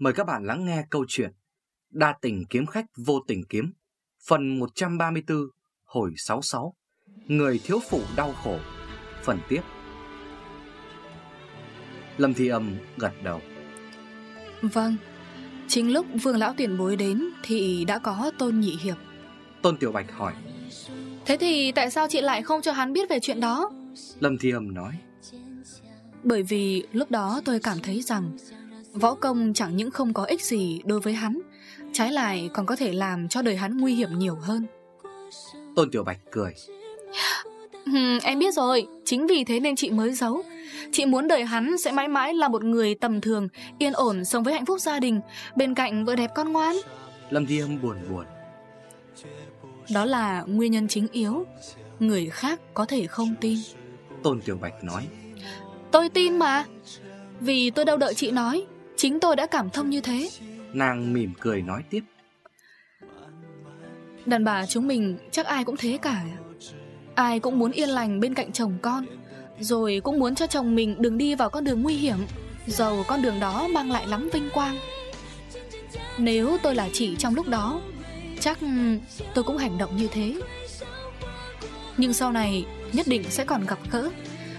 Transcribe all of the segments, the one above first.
Mời các bạn lắng nghe câu chuyện Đa tình kiếm khách vô tình kiếm Phần 134 Hồi 66 Người thiếu phụ đau khổ. Phần tiếp. Lâm Thi Âm gật đầu. Vâng Chính lúc vương lão tiền bối đến Thì đã có tôn nhị hiệp. Tôn Tiểu Bạch hỏi. Thế thì tại sao chị lại không cho hắn biết về chuyện đó? Lâm Thi Âm nói. Bởi vì lúc đó tôi cảm thấy rằng Võ công chẳng những không có ích gì đối với hắn Trái lại còn có thể làm cho đời hắn nguy hiểm nhiều hơn. Tôn Tiểu Bạch cười. Em biết rồi Chính vì thế nên chị mới giấu. Chị muốn đời hắn sẽ mãi mãi là một người tầm thường Yên ổn sống với hạnh phúc gia đình Bên cạnh vợ đẹp con ngoan. Lâm Thi Âm buồn buồn. Đó là nguyên nhân chính yếu Người khác có thể không tin. Tôn Tiểu Bạch nói. Tôi tin mà Vì tôi đâu đợi chị nói Chính tôi đã cảm thông như thế. Nàng mỉm cười nói tiếp. Đàn bà chúng mình chắc ai cũng thế cả. Ai cũng muốn yên lành bên cạnh chồng con Rồi cũng muốn cho chồng mình đừng đi vào con đường nguy hiểm Dầu con đường đó mang lại lắm vinh quang. Nếu tôi là chị trong lúc đó Chắc tôi cũng hành động như thế. Nhưng sau này nhất định sẽ còn gặp gỡ.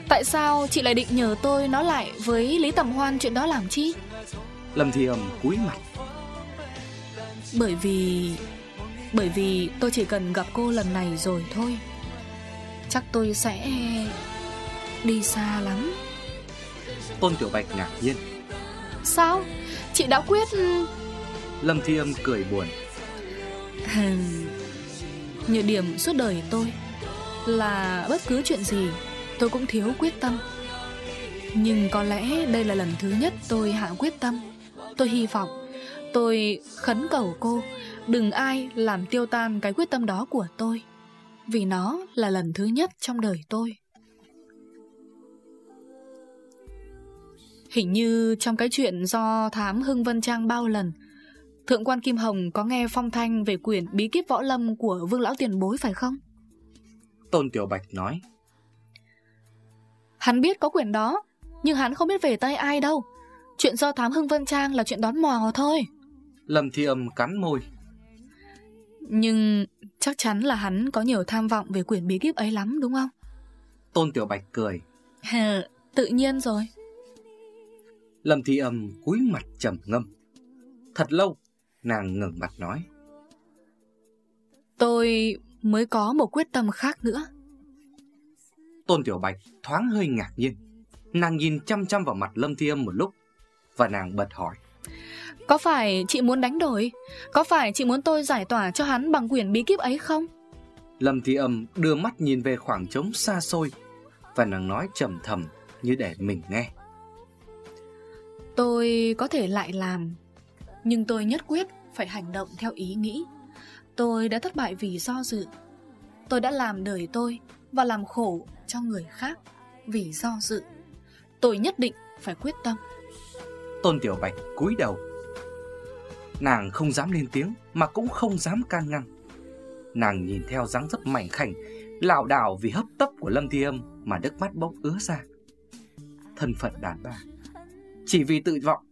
Tại sao chị lại định nhờ tôi nói lại với Lý Tầm Hoan chuyện đó làm chi? Lâm Thi Âm cúi mặt. Bởi vì... Bởi vì tôi chỉ cần gặp cô lần này rồi thôi. Chắc tôi sẽ... Đi xa lắm. Tôn Tiểu Bạch ngạc nhiên. Sao? Chị đã quyết... Lâm Thi Âm cười buồn. Nhược điểm suốt đời tôi Là bất cứ chuyện gì Tôi cũng thiếu quyết tâm. Nhưng có lẽ đây là lần thứ nhất tôi hạ quyết tâm Tôi hy vọng Tôi khấn cầu cô Đừng ai làm tiêu tan cái quyết tâm đó của tôi Vì nó là lần thứ nhất trong đời tôi. Hình như trong cái chuyện do thám Hưng Vân Trang bao lần Thượng quan Kim Hồng có nghe phong thanh về quyển bí kíp võ lâm của vương lão tiền bối phải không? Tôn Tiểu Bạch nói. Hắn biết có quyển đó Nhưng hắn không biết về tay ai đâu Chuyện do thám Hưng Vân Trang là chuyện đón mò thôi. Lâm Thi Âm cắn môi. Nhưng chắc chắn là hắn có nhiều tham vọng về quyển bí kíp ấy lắm đúng không? Tôn Tiểu Bạch cười. Hờ, tự nhiên rồi. Lâm Thi Âm cúi mặt trầm ngâm. Thật lâu Nàng ngẩng mặt nói. Tôi mới có một quyết tâm khác nữa. Tôn Tiểu Bạch thoáng hơi ngạc nhiên. Nàng nhìn chăm chăm vào mặt Lâm Thi Âm một lúc Và nàng bật hỏi Có phải chị muốn đánh đổi? Có phải chị muốn tôi giải tỏa cho hắn bằng quyển bí kíp ấy không? Lâm Thi Âm đưa mắt nhìn về khoảng trống xa xôi Và nàng nói trầm thầm như để mình nghe. Tôi có thể lại làm Nhưng tôi nhất quyết phải hành động theo ý nghĩ. Tôi đã thất bại vì do dự. Tôi đã làm đời tôi Và làm khổ cho người khác Vì do dự. Tôi nhất định phải quyết tâm Tôn Tiểu Bạch cúi đầu. Nàng không dám lên tiếng Mà cũng không dám can ngăn. Nàng nhìn theo dáng dấp mảnh khảnh lảo đảo vì hấp tấp của Lâm Thi Âm Mà nước mắt bốc ứa ra. Thân phận đàn bà. Chỉ vì tự vọng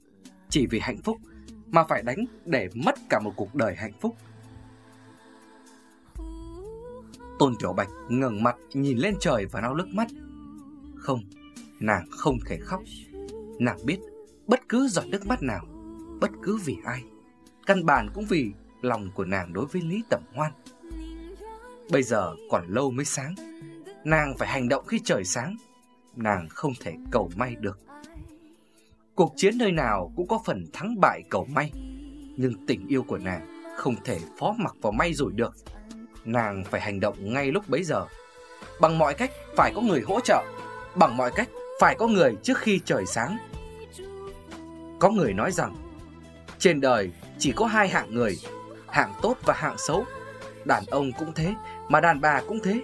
Chỉ vì hạnh phúc Mà phải đánh để mất cả một cuộc đời hạnh phúc. Tôn Tiểu Bạch ngẩng mặt nhìn lên trời và lau nước mắt. Không, nàng không thể khóc. Nàng biết bất cứ giọt nước mắt nào, Bất cứ vì ai, Căn bản cũng vì lòng của nàng đối với Lý Tẩm Hoan. Bây giờ còn lâu mới sáng, Nàng phải hành động khi trời sáng, Nàng không thể cầu may được. Cuộc chiến nơi nào cũng có phần thắng bại cầu may, Nhưng tình yêu của nàng không thể phó mặc vào may rồi được. Nàng phải hành động ngay lúc bấy giờ, Bằng mọi cách phải có người hỗ trợ, Bằng mọi cách phải có người trước khi trời sáng. Có người nói rằng, Trên đời chỉ có hai hạng người, Hạng tốt và hạng xấu. Đàn ông cũng thế, Mà đàn bà cũng thế.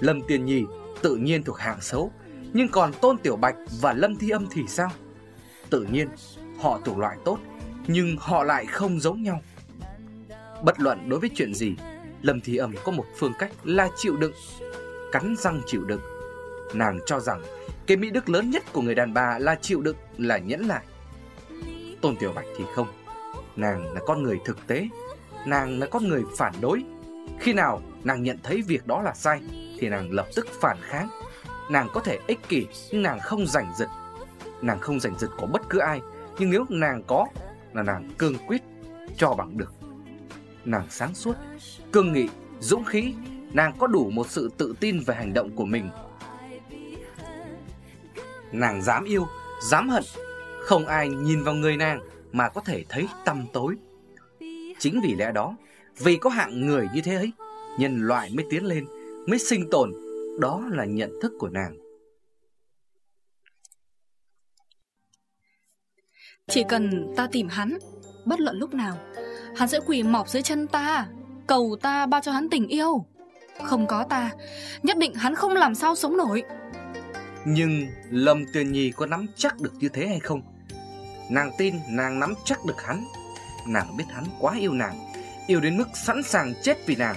Lâm Tiền Nhì tự nhiên thuộc hạng xấu, Nhưng còn Tôn Tiểu Bạch và Lâm Thi Âm thì sao? Tự nhiên, họ thuộc loại tốt, Nhưng họ lại không giống nhau. Bất luận đối với chuyện gì, Lâm Thi Âm có một phương cách là chịu đựng, Cắn răng chịu đựng. Nàng cho rằng, Cái mỹ đức lớn nhất của người đàn bà là chịu đựng Là nhẫn lại Tôn Tiểu Bạch thì không. Nàng là con người thực tế, Nàng là con người phản đối. Khi nào nàng nhận thấy việc đó là sai, Thì nàng lập tức phản kháng. Nàng có thể ích kỷ, Nhưng nàng không giành giật. Nàng không giành giật của bất cứ ai, Nhưng nếu nàng có, Là nàng cương quyết cho bằng được. Nàng sáng suốt, Cương nghị, Dũng khí, Nàng có đủ một sự tự tin về hành động của mình. Nàng dám yêu, Dám hận không ai nhìn vào người nàng Mà có thể thấy tăm tối. Chính vì lẽ đó Vì có hạng người như thế ấy Nhân loại mới tiến lên Mới sinh tồn. Đó là nhận thức của nàng. Chỉ cần ta tìm hắn Bất luận lúc nào Hắn sẽ quỳ mọc dưới chân ta Cầu ta bao cho hắn tình yêu. Không có ta Nhất định hắn không làm sao sống nổi. Nhưng Lâm Tuyền Nhi có nắm chắc được như thế hay không Nàng tin nàng nắm chắc được hắn. Nàng biết hắn quá yêu nàng, Yêu đến mức sẵn sàng chết vì nàng.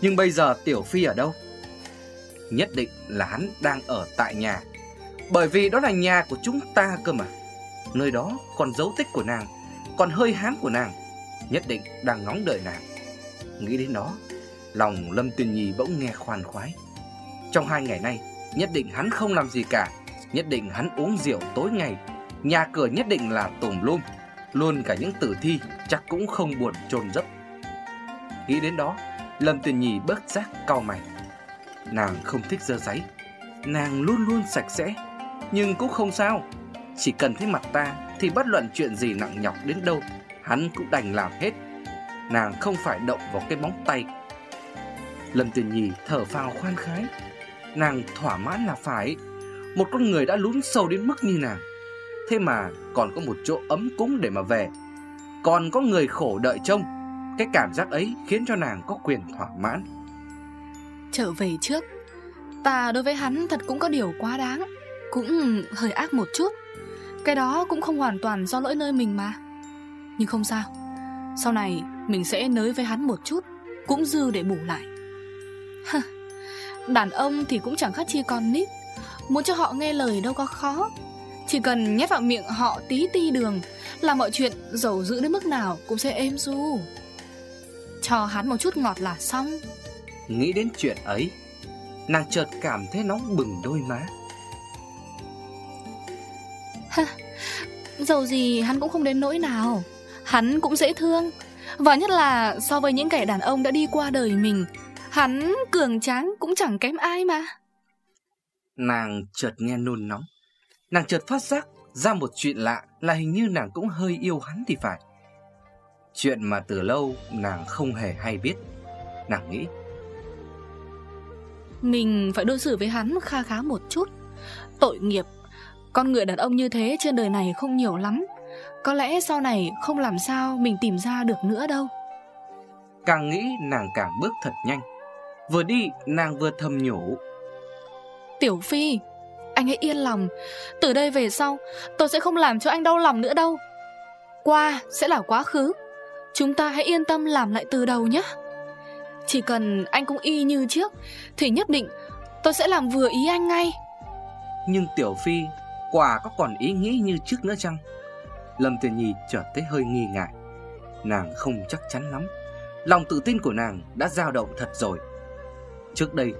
Nhưng bây giờ Tiểu Phi ở đâu? Nhất định là hắn đang ở tại nhà. Bởi vì đó là nhà của chúng ta cơ mà. Nơi đó còn dấu tích của nàng, Còn hơi hám của nàng. Nhất định đang ngóng đợi nàng. Nghĩ đến đó, Lòng Lâm Tuyền Nhi bỗng nghe khoan khoái. Trong hai ngày nay, Nhất định hắn không làm gì cả. Nhất định hắn uống rượu tối ngày Nhà cửa nhất định là tùm lum. Luôn cả những tử thi Chắc cũng không buồn chôn dấp. Nghĩ đến đó, Lâm Tuyền Nhi bớt giác cau mày. Nàng không thích dơ giấy. Nàng luôn luôn sạch sẽ, Nhưng cũng không sao. Chỉ cần thấy mặt ta Thì bất luận chuyện gì nặng nhọc đến đâu, Hắn cũng đành làm hết. Nàng không phải động vào cái móng tay. Lâm Tuyền Nhi thở phào khoan khái. Nàng thỏa mãn là phải. Một con người đã lún sâu đến mức như nàng. Thế mà còn có một chỗ ấm cúng để mà về. Còn có người khổ đợi trông. Cái cảm giác ấy khiến cho nàng có quyền thỏa mãn. Trở về trước, Ta đối với hắn thật cũng có điều quá đáng, Cũng hơi ác một chút. Cái đó cũng không hoàn toàn do lỗi nơi mình mà. Nhưng không sao, Sau này mình sẽ nới với hắn một chút, Cũng dư để bù lại. Đàn ông thì cũng chẳng khác chi con nít. Muốn cho họ nghe lời đâu có khó. Chỉ cần nhét vào miệng họ tí ti đường Là mọi chuyện dầu dữ đến mức nào cũng sẽ êm du Cho hắn một chút ngọt là xong. Nghĩ đến chuyện ấy Nàng chợt cảm thấy nóng bừng đôi má. Dầu gì hắn cũng không đến nỗi nào. Hắn cũng dễ thương. Và nhất là so với những kẻ đàn ông đã đi qua đời mình Hắn cường tráng cũng chẳng kém ai mà. Nàng chợt nghe nôn nóng Nàng chợt phát giác ra một chuyện lạ Là hình như nàng cũng hơi yêu hắn thì phải. Chuyện mà từ lâu nàng không hề hay biết. Nàng nghĩ Mình phải đối xử với hắn kha khá một chút. Tội nghiệp Con người đàn ông như thế trên đời này không nhiều lắm. Có lẽ sau này không làm sao mình tìm ra được nữa đâu. Càng nghĩ nàng càng bước thật nhanh. Vừa đi nàng vừa thầm nhủ. Tiểu Phi anh hãy yên lòng. Từ đây về sau, tôi sẽ không làm cho anh đau lòng nữa đâu. Qua sẽ là quá khứ. Chúng ta hãy yên tâm làm lại từ đầu nhé. Chỉ cần anh cũng y như trước, Thì nhất định tôi sẽ làm vừa ý anh ngay. Nhưng Tiểu Phi, Quả có còn ý nghĩ như trước nữa chăng? Lâm Tiền Nhi trở thấy hơi nghi ngại. Nàng không chắc chắn lắm. Lòng tự tin của nàng đã dao động thật rồi. Trước đây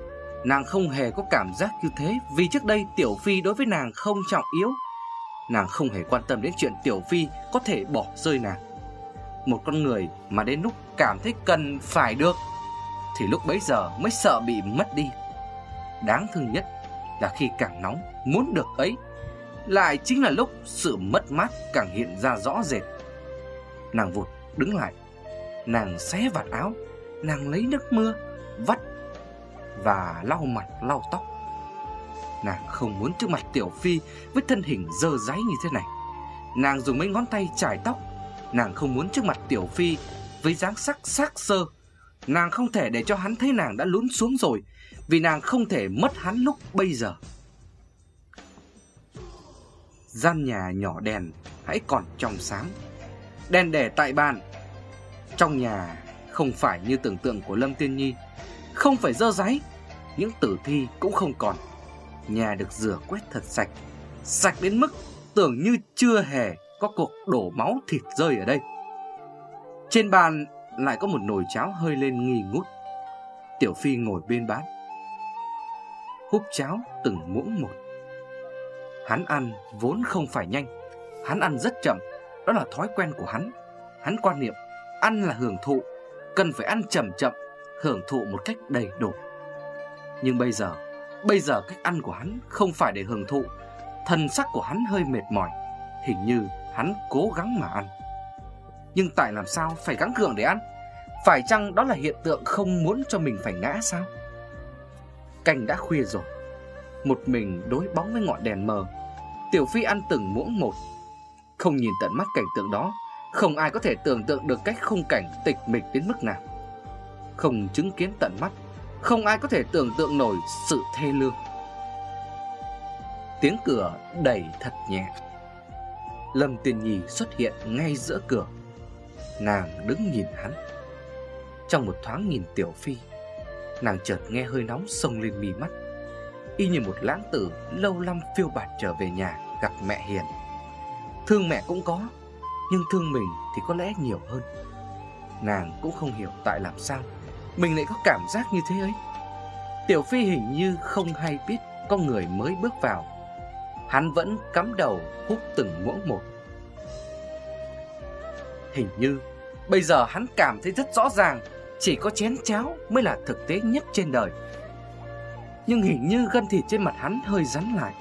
Nàng không hề có cảm giác như thế, Vì trước đây Tiểu Phi đối với nàng không trọng yếu. Nàng không hề quan tâm đến chuyện Tiểu Phi có thể bỏ rơi nàng. Một con người mà đến lúc cảm thấy cần phải được, Thì lúc bấy giờ mới sợ bị mất đi. Đáng thương nhất là khi càng nóng, muốn được ấy, Lại chính là lúc sự mất mát càng hiện ra rõ rệt. Nàng vụt đứng lại, Nàng xé vạt áo, Nàng lấy nước mưa, Vắt và lau mặt, lau tóc. Nàng không muốn trước mặt Tiểu Phi với thân hình dơ dáy như thế này. Nàng dùng mấy ngón tay chải tóc. Nàng không muốn trước mặt Tiểu Phi với dáng sắc xác sơ. Nàng không thể để cho hắn thấy nàng đã lún xuống rồi, Vì nàng không thể mất hắn lúc bây giờ. Gian nhà nhỏ đèn, hãy còn trong sáng. Đèn để tại bàn. Trong nhà không phải như tưởng tượng của Lâm Tiên Nhi không phải dơ giấy Những tử thi cũng không còn Nhà được rửa quét thật sạch Sạch đến mức tưởng như chưa hề có cuộc đổ máu thịt rơi ở đây. Trên bàn lại có một nồi cháo hơi lên nghi ngút. Tiểu Phi ngồi bên bán húp cháo từng muỗng một. Hắn ăn vốn không phải nhanh, hắn ăn rất chậm, đó là thói quen của hắn. Hắn quan niệm ăn là hưởng thụ, cần phải ăn chậm chậm, hưởng thụ một cách đầy đủ. Nhưng bây giờ, bây giờ cách ăn của hắn không phải để hưởng thụ, thần sắc của hắn hơi mệt mỏi, hình như hắn cố gắng mà ăn. Nhưng tại làm sao phải gắng gượng để ăn? Phải chăng đó là hiện tượng không muốn cho mình phải ngã sao? Canh đã khuya rồi Một mình đối bóng với ngọn đèn mờ Tiểu Phi ăn từng muỗng một Không nhìn tận mắt cảnh tượng đó Không ai có thể tưởng tượng được cách khung cảnh tịch mịch đến mức nào không chứng kiến tận mắt, Không ai có thể tưởng tượng nổi sự thê lương. Tiếng cửa đẩy thật nhẹ. Lâm Tiên Nhi xuất hiện ngay giữa cửa. Nàng đứng nhìn hắn. Trong một thoáng nhìn Tiểu Phi, Nàng chợt nghe hơi nóng sông lên mi mắt. Y như một lãng tử lâu lăm phiêu bạt trở về nhà gặp mẹ hiền. Thương mẹ cũng có, Nhưng thương mình thì có lẽ nhiều hơn. Nàng cũng không hiểu tại làm sao. Mình lại có cảm giác như thế ấy. Tiểu Phi hình như không hay biết Có người mới bước vào. Hắn vẫn cắm đầu hút từng muỗng một. Hình như, Bây giờ hắn cảm thấy rất rõ ràng, chỉ có chén cháo mới là thực tế nhất trên đời. Nhưng hình như gân thịt trên mặt hắn hơi rắn lại.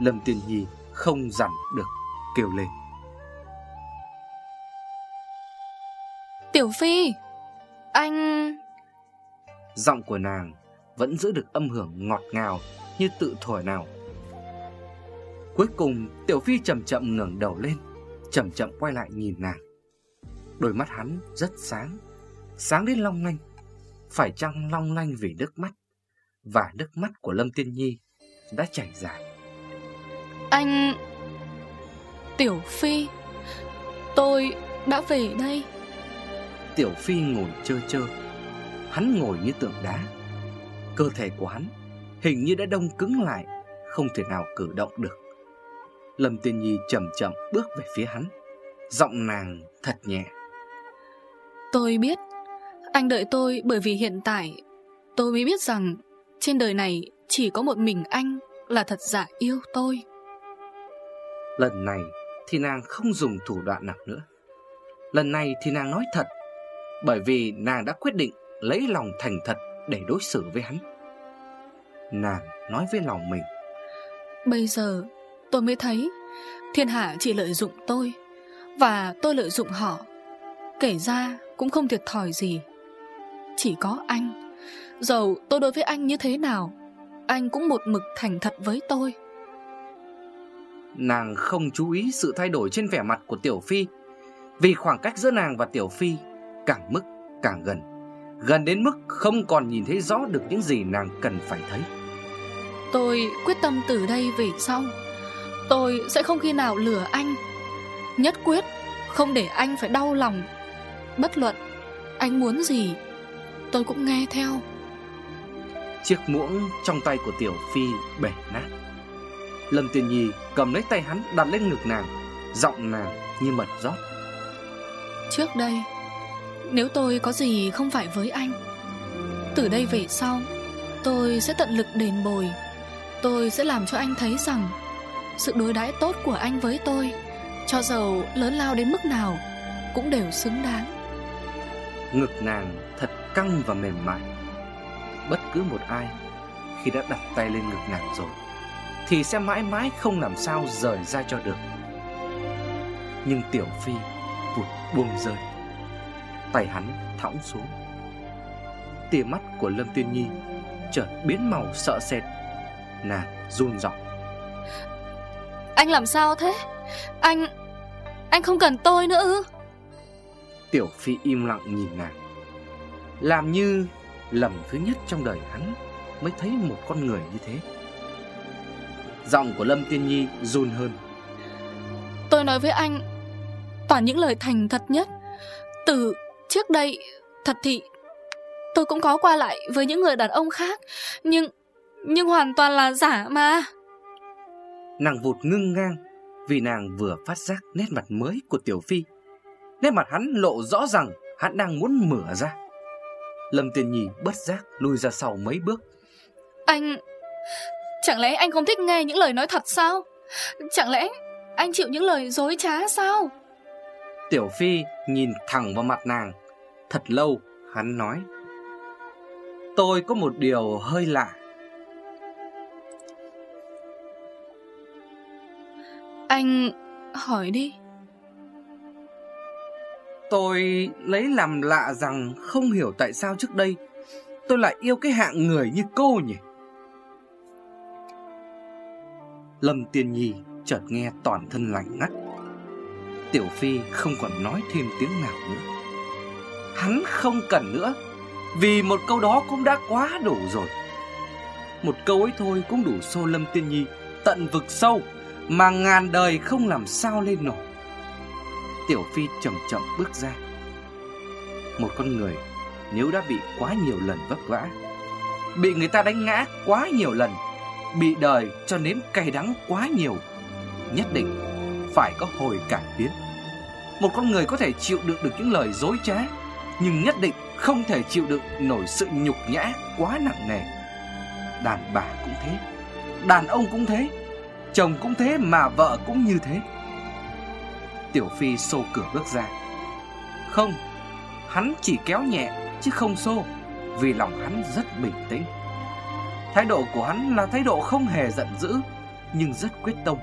Lâm Tiên Nhi không dằn được, kêu lên. Tiểu Phi! Anh Giọng của nàng vẫn giữ được âm hưởng ngọt ngào như tự thổi nào Cuối cùng Tiểu Phi chậm chậm ngẩng đầu lên Chậm chậm quay lại nhìn nàng Đôi mắt hắn rất sáng sáng đến long lanh, phải chăng long lanh vì nước mắt, và nước mắt của Lâm Tiên Nhi đã chảy dài. Anh... Tiểu Phi, tôi đã về đây. Tiểu Phi ngồi chơ chơ, hắn ngồi như tượng đá. Cơ thể của hắn hình như đã đông cứng lại, không thể nào cử động được. Lâm Tiên Nhi chậm chậm bước về phía hắn, giọng nàng thật nhẹ. Tôi biết anh đợi tôi bởi vì hiện tại tôi mới biết rằng trên đời này chỉ có một mình anh là thật giả yêu tôi. Lần này thì nàng không dùng thủ đoạn nào nữa. Lần này thì nàng nói thật, bởi vì nàng đã quyết định lấy lòng thành thật để đối xử với hắn. Nàng nói với lòng mình. Bây giờ tôi mới thấy thiên hạ chỉ lợi dụng tôi và tôi lợi dụng họ. Kể ra cũng không thiệt thòi gì. Chỉ có anh Dầu tôi đối với anh như thế nào Anh cũng một mực thành thật với tôi Nàng không chú ý sự thay đổi trên vẻ mặt của Tiểu Phi Vì khoảng cách giữa nàng và Tiểu Phi Càng mức càng gần Gần đến mức không còn nhìn thấy rõ được những gì nàng cần phải thấy. Tôi quyết tâm từ đây về sau. Tôi sẽ không khi nào lừa anh. Nhất quyết Không để anh phải đau lòng. Bất luận Anh muốn gì tôi cũng nghe theo. Chiếc muỗng trong tay của Tiểu Phi bể nát. Lâm Tiền Nhi cầm lấy tay hắn đặt lên ngực nàng Giọng nàng như mật rót. Trước đây nếu tôi có gì không phải với anh, Từ đây về sau, Tôi sẽ tận lực đền bồi. Tôi sẽ làm cho anh thấy rằng Sự đối đãi tốt của anh với tôi, Cho dầu lớn lao đến mức nào, Cũng đều xứng đáng. Ngực nàng thật căng và mềm mại. Bất cứ một ai Khi đã đặt tay lên ngực nàng rồi, Thì sẽ mãi mãi không làm sao rời ra cho được. Nhưng Tiểu Phi vụt buông rơi. Tay hắn thõng xuống. Tia mắt của Lâm Tiên Nhi chợt biến màu sợ sệt. Nàng run giọng. Anh làm sao thế? Anh Anh không cần tôi nữa ư? Tiểu Phi im lặng nhìn nàng. Làm như lần thứ nhất trong đời hắn mới thấy một con người như thế. Giọng của Lâm Tiên Nhi run hơn. Tôi nói với anh Toàn những lời thành thật nhất. Từ trước đây Thật thì Tôi cũng có qua lại với những người đàn ông khác Nhưng Nhưng hoàn toàn là giả mà Nàng vụt ngưng ngang Vì nàng vừa phát giác nét mặt mới của Tiểu Phi Nét mặt hắn lộ rõ rằng hắn đang muốn mở ra Lâm Tiên Nhi bất giác lui ra sau mấy bước Anh... Chẳng lẽ anh không thích nghe những lời nói thật sao? Chẳng lẽ anh chịu những lời dối trá sao? Tiểu Phi nhìn thẳng vào mặt nàng Thật lâu hắn nói Tôi có một điều hơi lạ Anh hỏi đi Tôi lấy làm lạ rằng không hiểu tại sao trước đây tôi lại yêu cái hạng người như cô nhỉ. Lâm Tiên Nhi chợt nghe toàn thân lạnh ngắt. Tiểu Phi không còn nói thêm tiếng nào nữa. Hắn không cần nữa, vì một câu đó cũng đã quá đủ rồi. Một câu ấy thôi cũng đủ xô Lâm Tiên Nhi tận vực sâu mà ngàn đời không làm sao lên nổi. Tiểu Phi chậm chậm bước ra. Một con người nếu đã bị quá nhiều lần vấp vã, bị người ta đánh ngã quá nhiều lần, bị đời cho nếm cay đắng quá nhiều, nhất định phải có hồi cải biến. Một con người có thể chịu đựng được những lời dối trá, nhưng nhất định không thể chịu đựng nổi sự nhục nhã quá nặng nề. Đàn bà cũng thế, đàn ông cũng thế, chồng cũng thế mà vợ cũng như thế. Tiểu Phi xô cửa bước ra Không Hắn chỉ kéo nhẹ chứ không xô Vì lòng hắn rất bình tĩnh Thái độ của hắn là thái độ không hề giận dữ Nhưng rất quyết tâm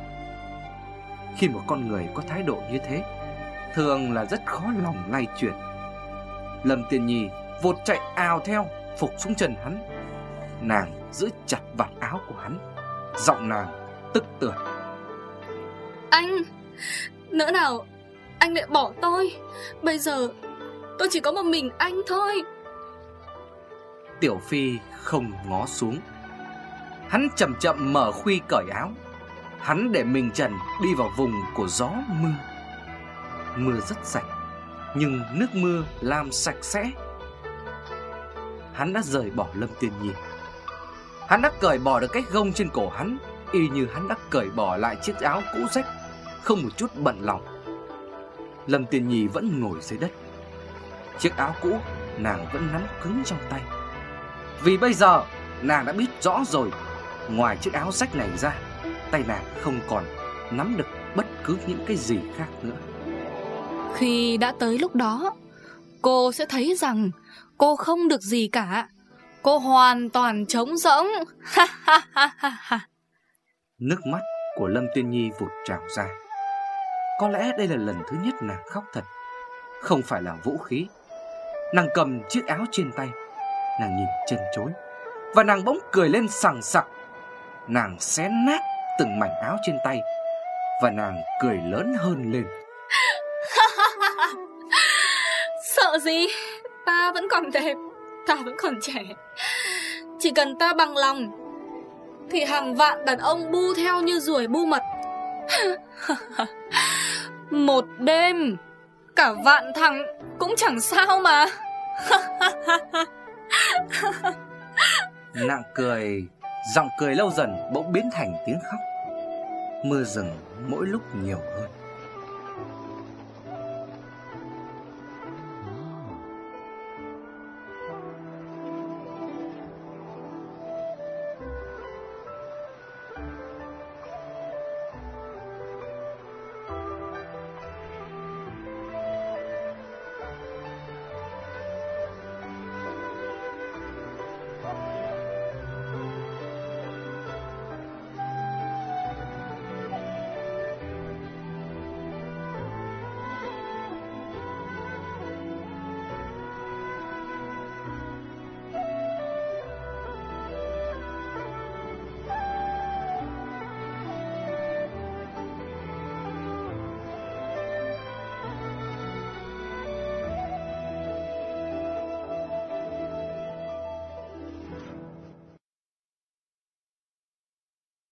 khi một con người có thái độ như thế Thường là rất khó lòng lay chuyển. Lâm Tiên Nhi vụt chạy ào theo Phục xuống chân hắn. Nàng giữ chặt vạt áo của hắn Giọng nàng tức tưởi. Anh Nỡ nào Anh lại bỏ tôi? Bây giờ tôi chỉ có một mình anh thôi. Tiểu Phi không ngó xuống. Hắn chậm chậm mở khuy cởi áo Hắn để mình trần đi vào vùng của gió mưa Mưa rất sạch Nhưng nước mưa làm sạch sẽ Hắn đã rời bỏ Lâm Tiên Nhi Hắn đã cởi bỏ được cái gông trên cổ hắn Y như hắn đã cởi bỏ lại chiếc áo cũ rách không một chút bận lòng. Lâm Tiên Nhi vẫn ngồi dưới đất. Chiếc áo cũ nàng vẫn nắm cứng trong tay. Vì bây giờ nàng đã biết rõ rồi, ngoài chiếc áo rách này ra, tay nàng không còn nắm được bất cứ những cái gì khác nữa. Khi đã tới lúc đó, cô sẽ thấy rằng cô không được gì cả. Cô hoàn toàn trống rỗng. Nước mắt của Lâm Tiên Nhi vụt trào ra. Có lẽ đây là lần thứ nhất nàng khóc thật Không phải là vũ khí Nàng cầm chiếc áo trên tay Nàng nhìn chân chối Và nàng bỗng cười lên sằng sặc Nàng xé nát từng mảnh áo trên tay Và nàng cười lớn hơn lên. Sợ gì? Ta vẫn còn đẹp Ta vẫn còn trẻ. Chỉ cần ta bằng lòng Thì hàng vạn đàn ông bu theo như ruồi bu mật. Một đêm Cả vạn thằng cũng chẳng sao mà. Nặng cười Giọng cười lâu dần bỗng biến thành tiếng khóc. Mưa rừng mỗi lúc nhiều hơn.